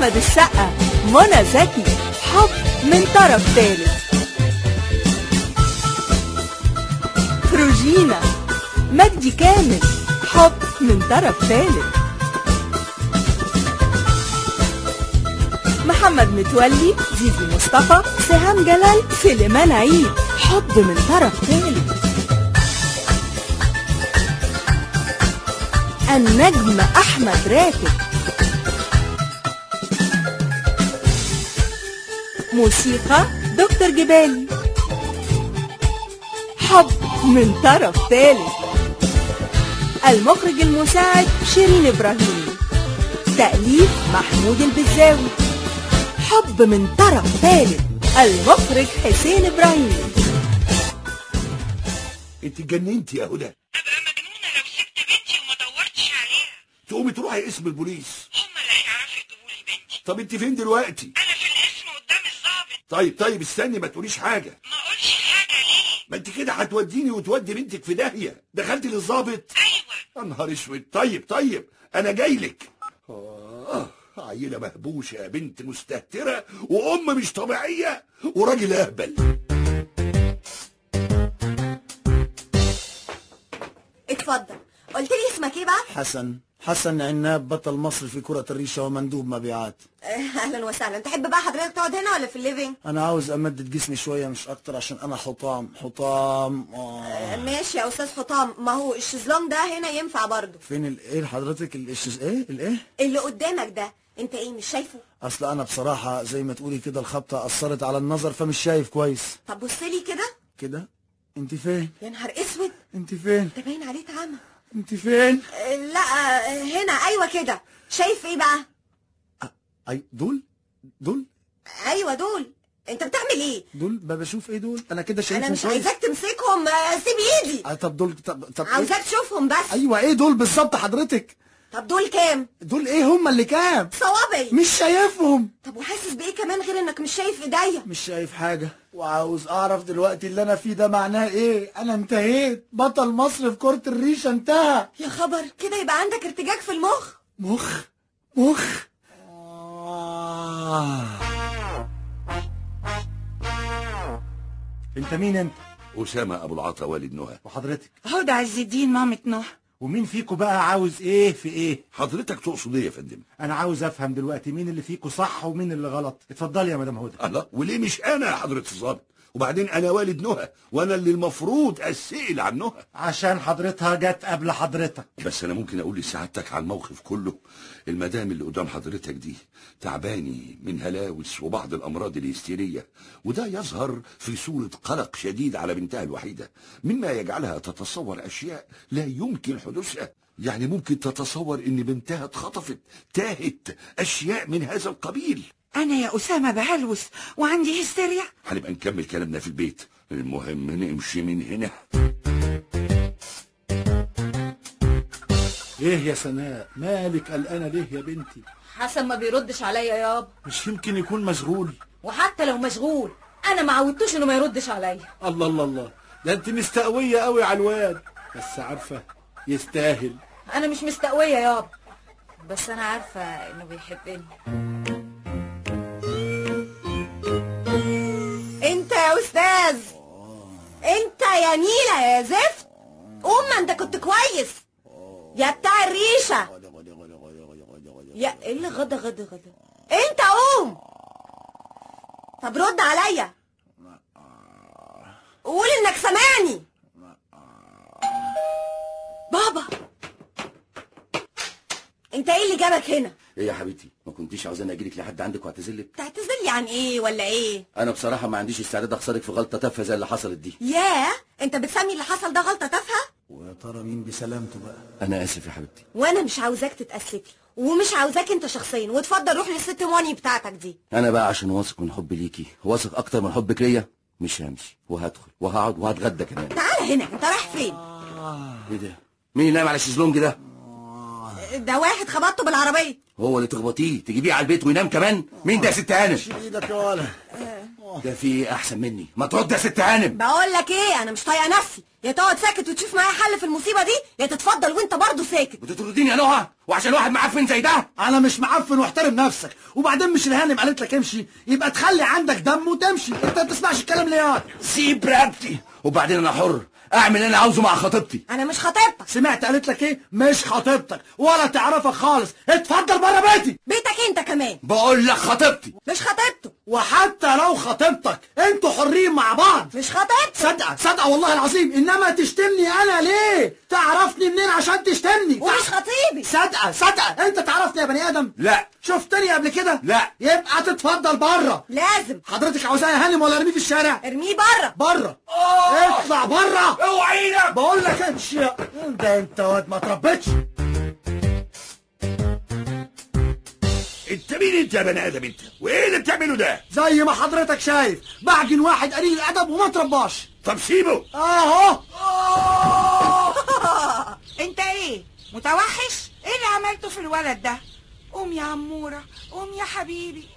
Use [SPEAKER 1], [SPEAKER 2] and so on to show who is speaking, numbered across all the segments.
[SPEAKER 1] أحمد السقا منى زكي حب من طرف ثالث روجينا مجدي كامل حب من طرف ثالث محمد متولي زيزي مصطفى سهام جلال سليمان عيد حب من طرف ثالث النجم أحمد راتب موسيقى دكتور جبالي حب من طرف ثالث المخرج المساعد شيرين إبراهيم. تأليف محمود البزاوي. حب من طرف ثالث المخرج حسين إبراهيم.
[SPEAKER 2] انت اتجننتي يا هدى.
[SPEAKER 3] أبقى مجنونة لو سبت بنتي وما دورتش عليها.
[SPEAKER 2] تقومي تروحي اسم البوليس.
[SPEAKER 3] هما اللي هيعرفوا يجيبوا لي بنتي.
[SPEAKER 2] طب انت فين دلوقتي؟
[SPEAKER 3] أنا في
[SPEAKER 2] طيب طيب استني ما تقوليش حاجة.
[SPEAKER 3] ما اقولش حاجة ليه؟
[SPEAKER 2] ما انت كده هتوديني وتودي بنتك في داهية. دخلتي للظابط
[SPEAKER 3] أيوه.
[SPEAKER 2] يا نهار اسود. طيب طيب أنا جاي لك. آه عيلة مهبوشة يا بنت مستهترة وأم مش طبيعية وراجل أهبل.
[SPEAKER 4] اتفضل. قلت لي اسمك إيه بقى؟
[SPEAKER 5] حسن. حسن عناب بطل مصر في كرة الريشة ومندوب مبيعات.
[SPEAKER 4] أهلا وسهلا. تحب بقى حضرتك تقعد هنا ولا في ال living؟
[SPEAKER 5] أنا عاوز أمدد جسمي شوية مش أكتر عشان أنا حطام. حطام آه.
[SPEAKER 4] آه، ماشي يا أستاذ حطام. ما هو ال chaise longue ده هنا ينفع برضه.
[SPEAKER 5] فين الايه حضرتك ال chaise إيه؟ الايه
[SPEAKER 4] اللي قدامك ده. أنت إيه مش شايفه؟
[SPEAKER 5] أصل أنا بصراحة زي ما تقولي كده الخبطة أثرت على النظر فمش شايف كويس.
[SPEAKER 4] طب بص لي كده.
[SPEAKER 5] كده؟ أنت فين؟
[SPEAKER 4] يا نهار أسود.
[SPEAKER 5] أنت فين؟
[SPEAKER 4] انت باين عليه اتعمى.
[SPEAKER 5] أنت فين؟
[SPEAKER 4] لا هنا. أيوه كده. شايف إيه بقى؟
[SPEAKER 5] أي دول؟ دول؟
[SPEAKER 4] أيوه دول. أنت بتعمل إيه؟
[SPEAKER 5] دول؟ ما بشوف إيه دول؟ أنا كده شايفهم
[SPEAKER 4] أنا مش. عايزاك تمسكهم. سيب
[SPEAKER 5] إيدي. طب دول طب طب إيه؟
[SPEAKER 4] تشوفهم بس.
[SPEAKER 5] أيوة إيه دول بالظبط حضرتك؟
[SPEAKER 4] طب دول كام؟
[SPEAKER 5] دول إيه هم اللي كام؟
[SPEAKER 4] صوابعي.
[SPEAKER 5] مش شايفهم.
[SPEAKER 4] طب وحاسس بإيه كمان غير إنك مش شايف إيديا؟
[SPEAKER 5] مش شايف حاجة. وعاوز أعرف دلوقتي اللي أنا فيه ده معناه إيه؟ أنا انتهيت. بطل مصر في كرة الريشة انتهى.
[SPEAKER 4] يا خبر كده يبقى عندك ارتجاج في المخ؟
[SPEAKER 5] مخ؟ مخ؟ آه.
[SPEAKER 6] أنت مين أنت؟
[SPEAKER 2] أسامة أبو العطا والد نهى.
[SPEAKER 6] وحضرتك؟
[SPEAKER 3] هدى عز الدين مامة نوح
[SPEAKER 6] ومين فيكم بقى عاوز إيه في إيه
[SPEAKER 2] حضرتك تقصد إيه يا فندم؟
[SPEAKER 6] أنا عاوز أفهم دلوقتي مين اللي فيكم صح ومين اللي غلط اتفضلي يا مدام هدى
[SPEAKER 2] الله وليه مش أنا يا حضرة الظابط؟ وبعدين أنا والد نهى وأنا اللي المفروض أسئل عن نهى
[SPEAKER 6] عشان حضرتها جت قبل حضرتك.
[SPEAKER 2] بس أنا ممكن أقول لسعادتك على الموقف كله. المدام اللي قدام حضرتك دي تعباني من هلاوس وبعض الأمراض الهستيرية وده يظهر في صورة قلق شديد على بنتها الوحيدة. مما يجعلها تتصور أشياء لا يمكن حدوثها. يعني ممكن تتصور إن بنتها اتخطفت تاهت أشياء من هذا القبيل.
[SPEAKER 3] أنا يا أسامة بهلوس وعندي هستيريا.
[SPEAKER 2] هنبقى نكمل كلامنا في البيت. المهم نمشي من هنا.
[SPEAKER 5] إيه يا سناء؟ مالك قلقانة ليه يا بنتي؟
[SPEAKER 7] حسن ما بيردش عليا يابا
[SPEAKER 5] مش يمكن يكون مشغول.
[SPEAKER 7] وحتى لو مشغول أنا ما عودتوش إنه ما يردش عليا.
[SPEAKER 5] الله الله الله. ده أنت مستقوية قوي على الواد. بس عارفة يستاهل.
[SPEAKER 7] أنا مش مستقوية يابا بس أنا عارفة إنه بيحبني.
[SPEAKER 4] انت يا نيلة يا زفت قوم ما انت كنت كويس يا بتاع الريشة يا إيه اللي غدا غدا غدا انت قوم طب رد عليا قول انك سامعني بابا انت إيه اللي جابك هنا
[SPEAKER 8] إيه يا حبيبتي؟ ما كنتيش عاوزاني أجيلك لحد عندك
[SPEAKER 4] واعتذرلك تعتذرلي عن إيه ولا إيه؟
[SPEAKER 8] أنا بصراحة ما عنديش استعداد أخسرك في غلطة تافهة زي اللي حصلت دي.
[SPEAKER 4] ياه! أنت بتسمي اللي حصل ده غلطة تافهة؟
[SPEAKER 5] ويا ترى مين بسلامته بقى؟
[SPEAKER 8] أنا آسف يا حبيبتي.
[SPEAKER 4] وأنا مش عاوزاك تتأسفي ومش عاوزاك أنت شخصيا وتفضل روح للست ماني بتاعتك دي.
[SPEAKER 8] أنا بقى عشان واثق من حبي ليكي واثق أكتر من حبك ليا مش همشي وهدخل وهقعد وهتغدى كمان.
[SPEAKER 4] تعال هنا أنت رايح فين؟
[SPEAKER 8] إيه ده؟ مين اللي نايم على ال chaise longue ده؟
[SPEAKER 4] ده واحد خبطته بالعربية.
[SPEAKER 8] هو اللي تخبطيه تجيبيه على البيت وينام كمان؟ مين ده يا ست هانم؟
[SPEAKER 5] إيدك يا ولا
[SPEAKER 8] ده في إيه أحسن مني. ما ترد يا ست هانم.
[SPEAKER 4] بقول لك إيه أنا مش طايقة نفسي. يا تقعد ساكت وتشوف معايا حل في المصيبة دي يا تتفضل وأنت برضه ساكت.
[SPEAKER 8] بتطرديني يا نهى؟ وعشان واحد معفن زي ده؟
[SPEAKER 5] أنا مش معفن واحترم نفسك. وبعدين مش الهانم قالت لك امشي. يبقى تخلي عندك دم وتمشي. أنت ما بتسمعش الكلام ليه يا
[SPEAKER 8] سيب رقبتي. وبعدين أنا حر. اعمل اللي أنا عاوزه مع خطيبتي.
[SPEAKER 4] أنا مش خطيبتك.
[SPEAKER 5] سمعت قالت لك إيه؟ مش خطيبتك ولا تعرفك خالص. اتفضل بره بيتي.
[SPEAKER 4] بيتك أنت كمان.
[SPEAKER 8] بقول لك خطيبتي.
[SPEAKER 4] مش خطيبته.
[SPEAKER 5] وحتى لو خطيبتك أنتوا حرين مع بعض.
[SPEAKER 4] مش خطيبته
[SPEAKER 5] صدقه صدقه والله العظيم. إنما تشتمني أنا ليه؟ تعرفني منين عشان تشتمني؟
[SPEAKER 4] ومش خطيبي.
[SPEAKER 5] صدقه صدقه أنت تعرفني يا بني آدم؟
[SPEAKER 8] لا.
[SPEAKER 5] شفتني قبل كده؟
[SPEAKER 8] لا.
[SPEAKER 5] يبقى تتفضل بره.
[SPEAKER 4] لازم.
[SPEAKER 5] حضرتك عاوزاه يا هانم ولا أرميه في الشارع؟
[SPEAKER 4] ارميه بره.
[SPEAKER 5] بره. اطلع بره.
[SPEAKER 8] أوعينا.
[SPEAKER 5] بقول لك امشي ده أنت واد ما تربيتش.
[SPEAKER 2] مين انت يا بني آدم انت؟ وإيه اللي بتعمله ده؟
[SPEAKER 5] زي ما حضرتك شايف بعجن واحد قليل الأدب وما ترباش.
[SPEAKER 2] طب سيبه.
[SPEAKER 5] أهو.
[SPEAKER 3] انت إيه متوحش؟ إيه اللي عملته في الولد ده؟ قوم يا عمورة قوم يا حبيبي.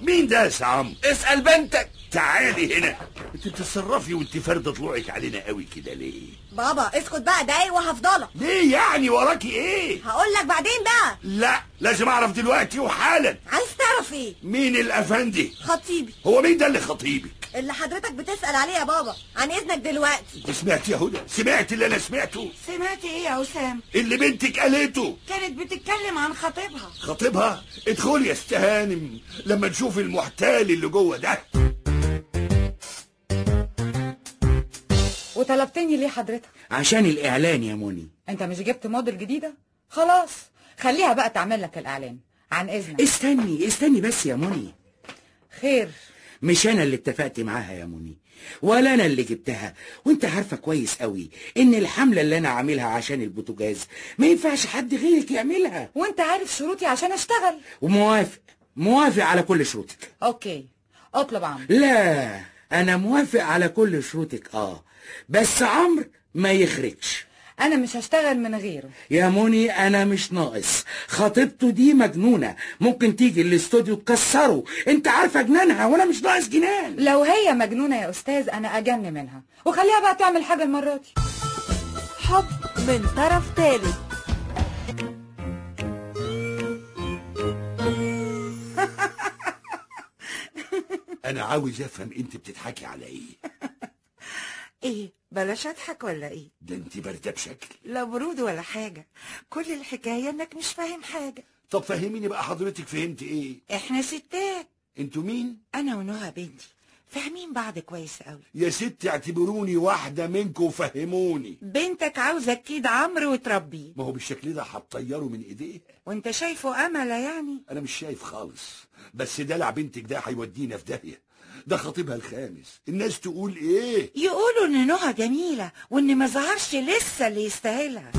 [SPEAKER 2] مين ده يا سعام؟
[SPEAKER 8] اسأل بنتك.
[SPEAKER 2] تعالي هنا. انت بتتصرفي وانت فارده طلوعك علينا قوي كده ليه؟
[SPEAKER 4] بابا اسكت بقى دقايق وهفضلك.
[SPEAKER 2] ليه يعني؟ وراكي إيه؟
[SPEAKER 4] هقول لك بعدين بقى.
[SPEAKER 2] لا لازم اعرف دلوقتي وحالا.
[SPEAKER 4] عايز تعرف إيه؟
[SPEAKER 2] مين الافندي
[SPEAKER 4] خطيبي.
[SPEAKER 2] هو مين ده اللي خطيبك؟
[SPEAKER 4] اللي حضرتك بتسأل عليه يا بابا عن إذنك دلوقتي.
[SPEAKER 2] انت سمعت يا هدى؟ سمعت اللي أنا سمعته؟
[SPEAKER 3] سمعت إيه يا وسام
[SPEAKER 2] اللي بنتك قالته.
[SPEAKER 3] كانت بتتكلم عن خطيبها.
[SPEAKER 2] خطيبها؟ ادخلي يا استهانم. لما نشوف المحتال اللي جوه ده.
[SPEAKER 7] وطلبتني ليه حضرتك؟
[SPEAKER 9] عشان الإعلان يا موني.
[SPEAKER 7] انت مش جبت موديل جديدة؟ خلاص خليها بقى تعمل لك الإعلان. عن إذنك.
[SPEAKER 9] استني استني بس يا موني.
[SPEAKER 7] خير.
[SPEAKER 9] مش أنا اللي اتفقت معاها يا موني ولا أنا اللي جبتها. وأنت عارفة كويس قوي إن الحملة اللي أنا عاملها عشان البوتاجاز ما ينفعش حد غيرك يعملها.
[SPEAKER 7] وأنت عارف شروطي عشان أشتغل.
[SPEAKER 9] وموافق. موافق على كل شروطك.
[SPEAKER 7] okay. اطلب عمرو.
[SPEAKER 9] لا أنا موافق على كل شروطك آه. بس عمرو ما يخرجش.
[SPEAKER 7] أنا مش هشتغل من غيره.
[SPEAKER 9] يا موني أنا مش ناقص. خطيبته دي مجنونة. ممكن تيجي الاستوديو تكسره. أنت عارفة جنانها وأنا مش ناقص جنان.
[SPEAKER 7] لو هي مجنونة يا أستاذ أنا أجن منها. وخليها بقى تعمل حاجة المرة دي.
[SPEAKER 1] حب من طرف ثالث
[SPEAKER 2] أنا عاوز أفهم أنت بتضحكي على إيه؟
[SPEAKER 3] إيه بلاش أضحك ولا إيه؟
[SPEAKER 2] ده أنت باردة بشكل.
[SPEAKER 3] لا برود ولا حاجة. كل الحكاية إنك مش فاهم حاجة.
[SPEAKER 2] طب فهميني بقى حضرتك فهمت إيه؟
[SPEAKER 3] إحنا ستات.
[SPEAKER 2] أنتوا مين؟
[SPEAKER 3] أنا ونهى بنتي. فاهمين بعض كويس قوي.
[SPEAKER 2] يا ست اعتبروني واحدة منكم وفهموني.
[SPEAKER 3] بنتك عاوزة أكيد عمرو وتربيه.
[SPEAKER 2] ما هو بالشكل ده هتطيره من إيديها.
[SPEAKER 3] وانت شايفه أملة يعني؟
[SPEAKER 2] أنا مش شايف خالص. بس دلع بنتك ده هيودينا في داهية. ده خطيبها الخامس. الناس تقول إيه؟
[SPEAKER 3] يقولوا إن نهى جميلة وإن ما ظهرش لسه اللي يستاهلها.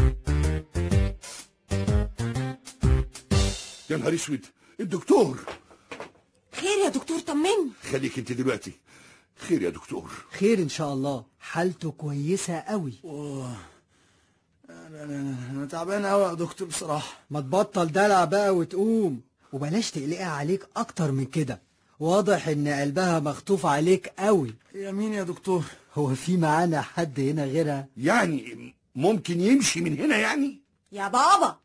[SPEAKER 2] يا نهار أسود. الدكتور!
[SPEAKER 4] دكتور طمني.
[SPEAKER 2] خليك انت دلوقتي. خير يا دكتور.
[SPEAKER 10] خير إن شاء الله. حالته كويسة قوي.
[SPEAKER 5] أنا أنا- أنا تعبان قوي يا دكتور بصراحة.
[SPEAKER 10] ما تبطل دلع بقى وتقوم. وبلاش تقلقها عليك أكتر من كده. واضح إن قلبها مخطوف عليك قوي.
[SPEAKER 5] يا مين يا دكتور؟
[SPEAKER 10] هو في معانا حد هنا غيرها؟
[SPEAKER 2] يعني ممكن يمشي من هنا يعني؟
[SPEAKER 4] يا بابا!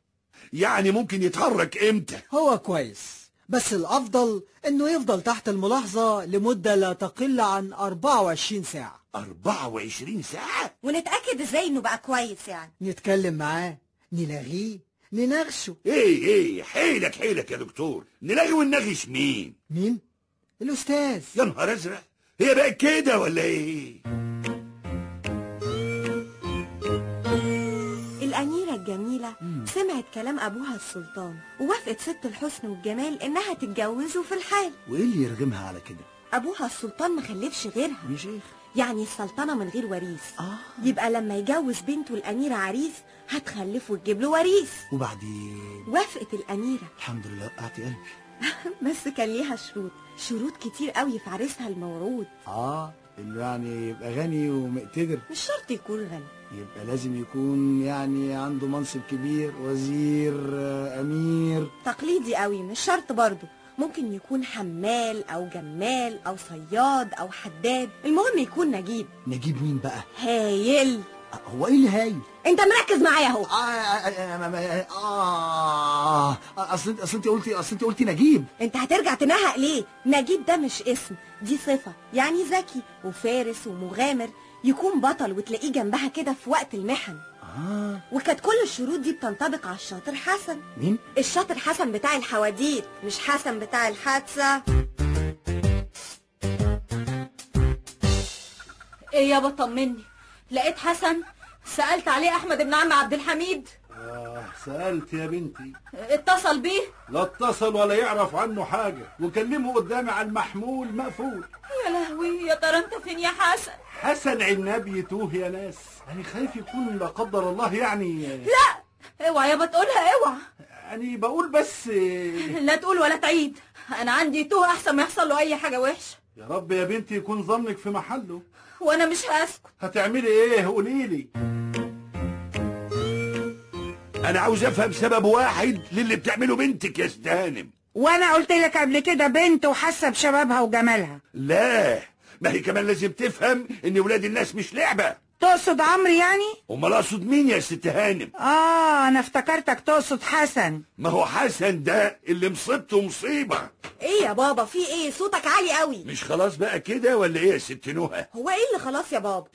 [SPEAKER 2] يعني ممكن يتحرك إمتى؟
[SPEAKER 10] هو كويس. بس الأفضل إنه يفضل تحت الملاحظة لمدة لا تقل عن 24 ساعة.
[SPEAKER 2] 24 ساعة؟
[SPEAKER 4] ونتأكد إزاي إنه بقى كويس يعني؟
[SPEAKER 10] نتكلم معاه نلاغيه نناغشه
[SPEAKER 2] إيه إيه حيلك حيلك يا دكتور. نلاقي وننغش مين؟
[SPEAKER 10] مين؟ الأستاذ.
[SPEAKER 2] يا نهار أزرق. هي بقت كده ولا
[SPEAKER 4] إيه؟ الجميلة سمعت كلام أبوها السلطان ووافقت ست الحسن والجمال إنها تتجوزه في الحال.
[SPEAKER 5] وإيه اللي يرغمها على كده؟
[SPEAKER 4] أبوها السلطان مخلفش غيرها.
[SPEAKER 5] يا شيخ.
[SPEAKER 4] يعني السلطنة من غير وريث.
[SPEAKER 5] آه.
[SPEAKER 4] يبقى لما يجوز بنته الأميرة عريس هتخلفه وتجيب له وريث.
[SPEAKER 5] وبعدين؟
[SPEAKER 4] وافقت الأميرة.
[SPEAKER 5] الحمد لله وقعت قلبي.
[SPEAKER 4] بس كان ليها شروط. شروط كتير قوي في عريسها الموعود.
[SPEAKER 5] آه إنه يعني يبقى غني ومقتدر.
[SPEAKER 4] مش شرط يكون غني.
[SPEAKER 5] يبقى لازم يكون يعني عنده منصب كبير وزير آه، أمير.
[SPEAKER 4] تقليدي قوي مش شرط برضه. ممكن يكون حمال أو جمال أو صياد أو حداد. المهم يكون نجيب.
[SPEAKER 10] نجيب مين بقى؟
[SPEAKER 4] هايل.
[SPEAKER 10] هو إيه اللي هايل
[SPEAKER 4] أنت مركز معايا أهو.
[SPEAKER 5] آه, آه, آه, آه, آه أصل انت أصل أنت قلتي أصل أنت قلتي نجيب.
[SPEAKER 4] أنت هترجع تنهق ليه؟ نجيب ده مش اسم دي صفة. يعني ذكي وفارس ومغامر. يكون بطل وتلاقيه جنبها كده في وقت المحن.
[SPEAKER 5] آه.
[SPEAKER 4] وكانت كل الشروط دي بتنطبق على الشاطر حسن.
[SPEAKER 5] مين؟
[SPEAKER 4] الشاطر حسن بتاع الحواديت مش حسن بتاع الحادثة.
[SPEAKER 11] إيه يابا طمني. لقيت حسن سألت عليه أحمد بن عم عبد الحميد.
[SPEAKER 6] آه سألت يا بنتي.
[SPEAKER 11] اتصل بيه؟
[SPEAKER 6] لا اتصل ولا يعرف عنه حاجة. وكلمه قدامي على المحمول مقفول.
[SPEAKER 11] يا لهوي يا ترى انت فين يا حسن؟
[SPEAKER 6] حسن عناب يتوه يا ناس. أنا خايف يكون لا قدر الله يعني.
[SPEAKER 11] لا! اوعى يابا تقولها اوعى.
[SPEAKER 6] يعني بقول بس
[SPEAKER 11] لا تقول ولا تعيد. أنا عندي توه احسن ما يحصل له اي حاجة وحشة.
[SPEAKER 6] يا رب يا بنتي يكون ظنك في محله.
[SPEAKER 11] وأنا مش هسكت.
[SPEAKER 6] هتعملي إيه؟ قولي لي
[SPEAKER 2] أنا عاوز أفهم سبب واحد للي بتعمله بنتك يا استهانم
[SPEAKER 3] وأنا قلت لك قبل كده بنت وحاسة بشبابها وجمالها.
[SPEAKER 2] لا ما هي كمان لازم تفهم إن ولاد الناس مش لعبة.
[SPEAKER 3] تقصد عمرو يعني؟
[SPEAKER 2] أمال أقصد مين يا ست هانم؟
[SPEAKER 3] آه أنا افتكرتك تقصد حسن.
[SPEAKER 2] ما هو حسن ده اللي مصيبته مصيبة.
[SPEAKER 4] إيه يا بابا في إيه؟ صوتك عالي قوي.
[SPEAKER 2] مش خلاص بقى كده ولا إيه يا ست نهى
[SPEAKER 4] هو إيه اللي خلاص يا بابا؟